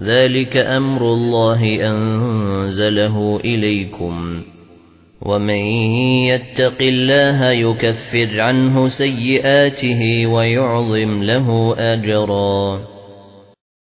ذلك أمر الله أنزله إليكم. ومن يتق الله يكفر عنه سيئاته ويعظم له أجرا.